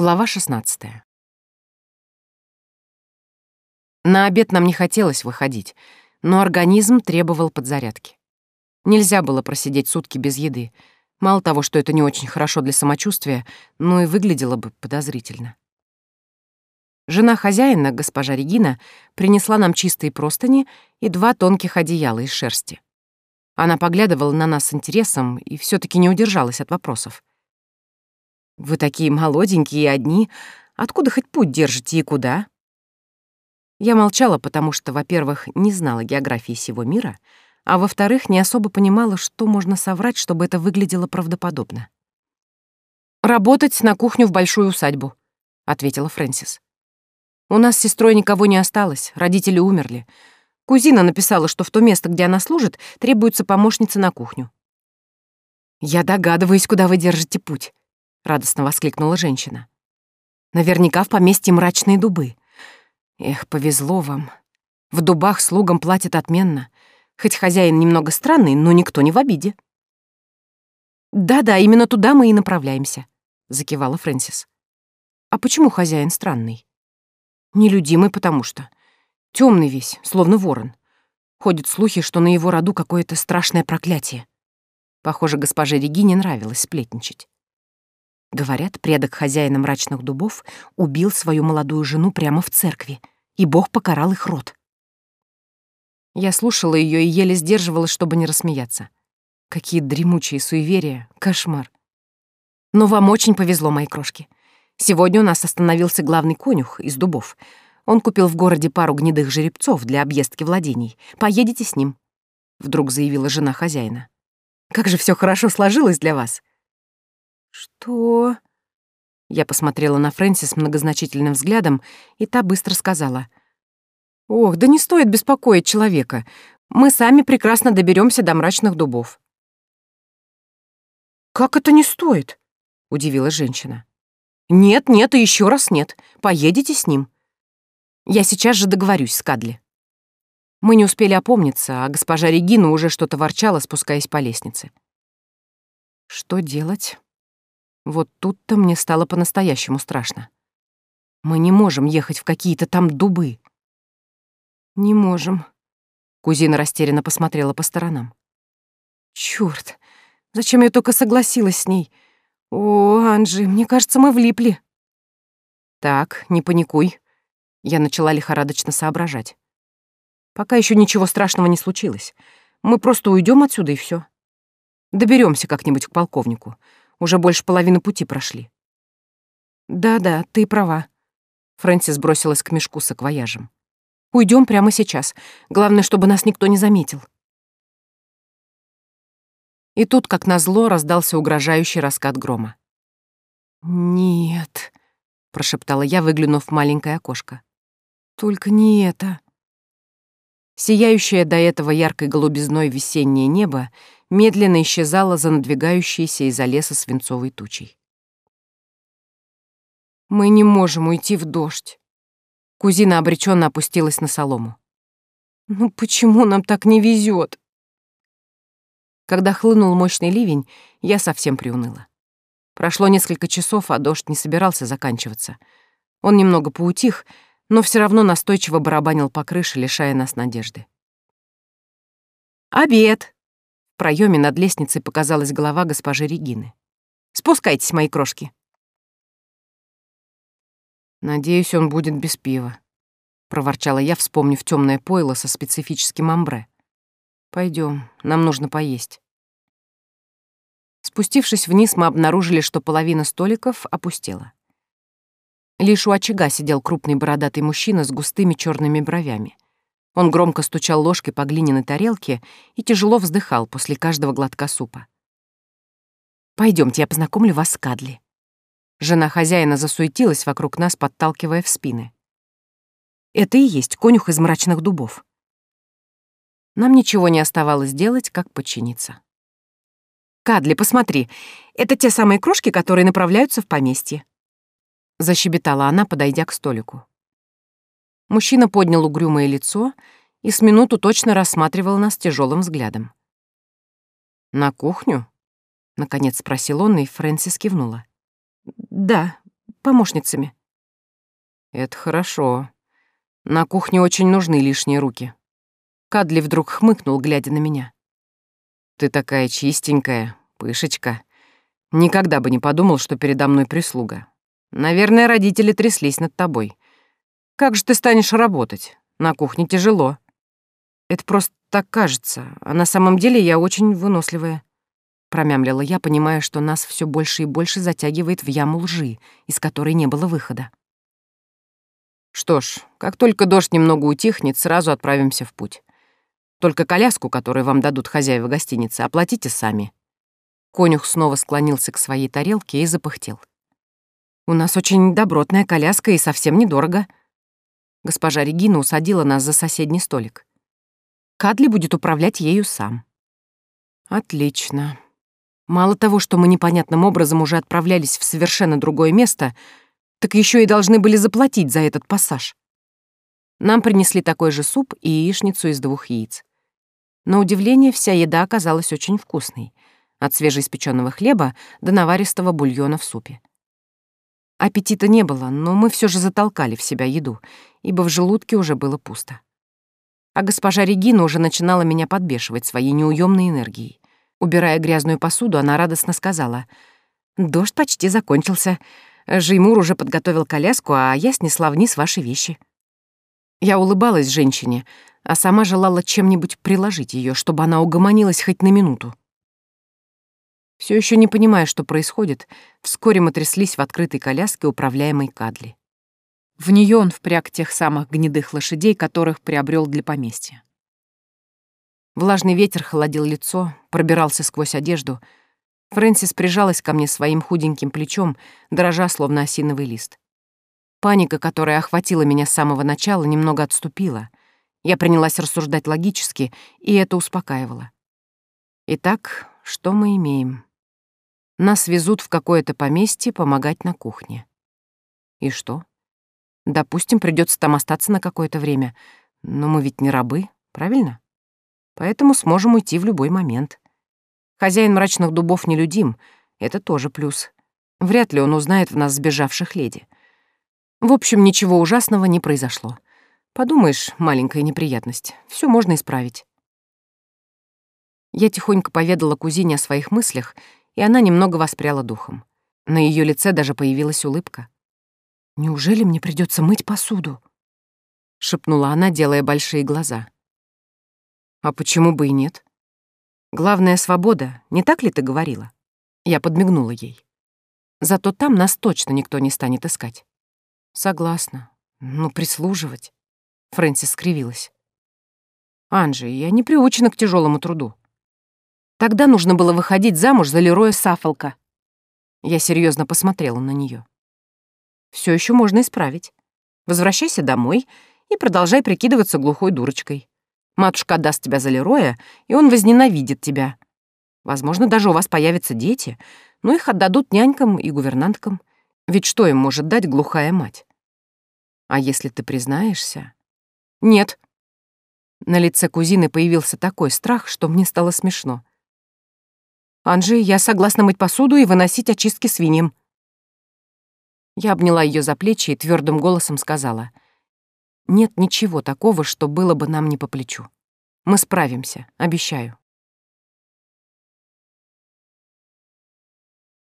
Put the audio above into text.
Глава 16. На обед нам не хотелось выходить, но организм требовал подзарядки. Нельзя было просидеть сутки без еды. Мало того, что это не очень хорошо для самочувствия, но и выглядело бы подозрительно. Жена хозяина, госпожа Регина, принесла нам чистые простыни и два тонких одеяла из шерсти. Она поглядывала на нас с интересом и все таки не удержалась от вопросов. Вы такие молоденькие и одни. Откуда хоть путь держите и куда?» Я молчала, потому что, во-первых, не знала географии всего мира, а во-вторых, не особо понимала, что можно соврать, чтобы это выглядело правдоподобно. «Работать на кухню в большую усадьбу», — ответила Фрэнсис. «У нас с сестрой никого не осталось, родители умерли. Кузина написала, что в то место, где она служит, требуется помощница на кухню». «Я догадываюсь, куда вы держите путь», — радостно воскликнула женщина. «Наверняка в поместье мрачные дубы. Эх, повезло вам. В дубах слугам платят отменно. Хоть хозяин немного странный, но никто не в обиде». «Да-да, именно туда мы и направляемся», — закивала Фрэнсис. «А почему хозяин странный?» «Нелюдимый, потому что. Темный весь, словно ворон. Ходят слухи, что на его роду какое-то страшное проклятие. Похоже, госпоже Регине нравилось сплетничать. Говорят, предок хозяина мрачных дубов убил свою молодую жену прямо в церкви, и Бог покарал их род. Я слушала ее и еле сдерживалась, чтобы не рассмеяться. Какие дремучие суеверия, кошмар. Но вам очень повезло, мои крошки. Сегодня у нас остановился главный конюх из дубов. Он купил в городе пару гнедых жеребцов для объездки владений. Поедете с ним, вдруг заявила жена хозяина. Как же все хорошо сложилось для вас. «Что?» Я посмотрела на Фрэнсис многозначительным взглядом, и та быстро сказала. «Ох, да не стоит беспокоить человека. Мы сами прекрасно доберемся до мрачных дубов». «Как это не стоит?» — удивилась женщина. «Нет, нет и еще раз нет. Поедете с ним. Я сейчас же договорюсь с Кадли». Мы не успели опомниться, а госпожа Регина уже что-то ворчала, спускаясь по лестнице. «Что делать?» Вот тут-то мне стало по-настоящему страшно. Мы не можем ехать в какие-то там дубы. Не можем. Кузина растерянно посмотрела по сторонам. Чёрт, зачем я только согласилась с ней? О, Анжи, мне кажется, мы влипли. Так, не паникуй. Я начала лихорадочно соображать. Пока еще ничего страшного не случилось. Мы просто уйдем отсюда и все. Доберемся как-нибудь к полковнику. Уже больше половины пути прошли. Да-да, ты права. Фрэнсис бросилась к мешку с акваяжем. Уйдем прямо сейчас. Главное, чтобы нас никто не заметил. И тут, как назло, раздался угрожающий раскат грома. «Нет», — прошептала я, выглянув в маленькое окошко. «Только не это». Сияющее до этого яркой голубизной весеннее небо медленно исчезало за надвигающейся из-за леса свинцовой тучей. «Мы не можем уйти в дождь». Кузина обреченно опустилась на солому. «Ну почему нам так не везет? Когда хлынул мощный ливень, я совсем приуныла. Прошло несколько часов, а дождь не собирался заканчиваться. Он немного поутих, но все равно настойчиво барабанил по крыше, лишая нас надежды. «Обед!» Проеме над лестницей показалась голова госпожи Регины. «Спускайтесь, мои крошки!» «Надеюсь, он будет без пива», — проворчала я, вспомнив темное пойло со специфическим амбре. Пойдем, нам нужно поесть». Спустившись вниз, мы обнаружили, что половина столиков опустела. Лишь у очага сидел крупный бородатый мужчина с густыми черными бровями. Он громко стучал ложкой по глиняной тарелке и тяжело вздыхал после каждого глотка супа. Пойдемте, я познакомлю вас с Кадли». Жена хозяина засуетилась вокруг нас, подталкивая в спины. «Это и есть конюх из мрачных дубов». Нам ничего не оставалось делать, как подчиниться. «Кадли, посмотри, это те самые крошки, которые направляются в поместье. — защебетала она, подойдя к столику. Мужчина поднял угрюмое лицо и с минуту точно рассматривал нас тяжелым взглядом. «На кухню?» — наконец спросил он, и Фрэнсис кивнула. «Да, помощницами. Это хорошо. На кухне очень нужны лишние руки. Кадли вдруг хмыкнул, глядя на меня. Ты такая чистенькая, пышечка. Никогда бы не подумал, что передо мной прислуга. Наверное, родители тряслись над тобой. Как же ты станешь работать? На кухне тяжело. Это просто так кажется, а на самом деле я очень выносливая. Промямлила я, понимая, что нас все больше и больше затягивает в яму лжи, из которой не было выхода. Что ж, как только дождь немного утихнет, сразу отправимся в путь. Только коляску, которую вам дадут хозяева гостиницы, оплатите сами. Конюх снова склонился к своей тарелке и запыхтел. «У нас очень добротная коляска и совсем недорого». Госпожа Регина усадила нас за соседний столик. Кадли будет управлять ею сам. Отлично. Мало того, что мы непонятным образом уже отправлялись в совершенно другое место, так еще и должны были заплатить за этот пассаж. Нам принесли такой же суп и яичницу из двух яиц. На удивление, вся еда оказалась очень вкусной — от свежеиспеченного хлеба до наваристого бульона в супе. Аппетита не было, но мы все же затолкали в себя еду, ибо в желудке уже было пусто. А госпожа Регина уже начинала меня подбешивать своей неуемной энергией. Убирая грязную посуду, она радостно сказала, «Дождь почти закончился. Жеймур уже подготовил коляску, а я снесла вниз ваши вещи». Я улыбалась женщине, а сама желала чем-нибудь приложить ее, чтобы она угомонилась хоть на минуту. Все еще не понимая, что происходит, вскоре мы тряслись в открытой коляске, управляемой Кадли. В нее он впряг тех самых гнедых лошадей, которых приобрел для поместья. Влажный ветер холодил лицо, пробирался сквозь одежду. Фрэнсис прижалась ко мне своим худеньким плечом, дрожа, словно осиновый лист. Паника, которая охватила меня с самого начала, немного отступила. Я принялась рассуждать логически, и это успокаивало. Итак, что мы имеем? Нас везут в какое-то поместье помогать на кухне. И что? Допустим, придется там остаться на какое-то время, но мы ведь не рабы, правильно? Поэтому сможем уйти в любой момент. Хозяин мрачных дубов нелюдим, это тоже плюс. Вряд ли он узнает в нас сбежавших леди. В общем, ничего ужасного не произошло. Подумаешь, маленькая неприятность, все можно исправить. Я тихонько поведала кузине о своих мыслях и она немного воспряла духом. На ее лице даже появилась улыбка. «Неужели мне придется мыть посуду?» — шепнула она, делая большие глаза. «А почему бы и нет? Главная — свобода, не так ли ты говорила?» Я подмигнула ей. «Зато там нас точно никто не станет искать». «Согласна. Ну, прислуживать». Фрэнсис скривилась. «Анжи, я не приучена к тяжелому труду. Тогда нужно было выходить замуж за Лероя Сафолка. Я серьезно посмотрела на нее. Все еще можно исправить. Возвращайся домой и продолжай прикидываться глухой дурочкой. Матушка отдаст тебя за Лероя, и он возненавидит тебя. Возможно, даже у вас появятся дети, но их отдадут нянькам и гувернанткам. Ведь что им может дать глухая мать? А если ты признаешься... Нет. На лице кузины появился такой страх, что мне стало смешно. «Анжи, я согласна мыть посуду и выносить очистки свиньям». Я обняла ее за плечи и твердым голосом сказала. «Нет ничего такого, что было бы нам не по плечу. Мы справимся, обещаю».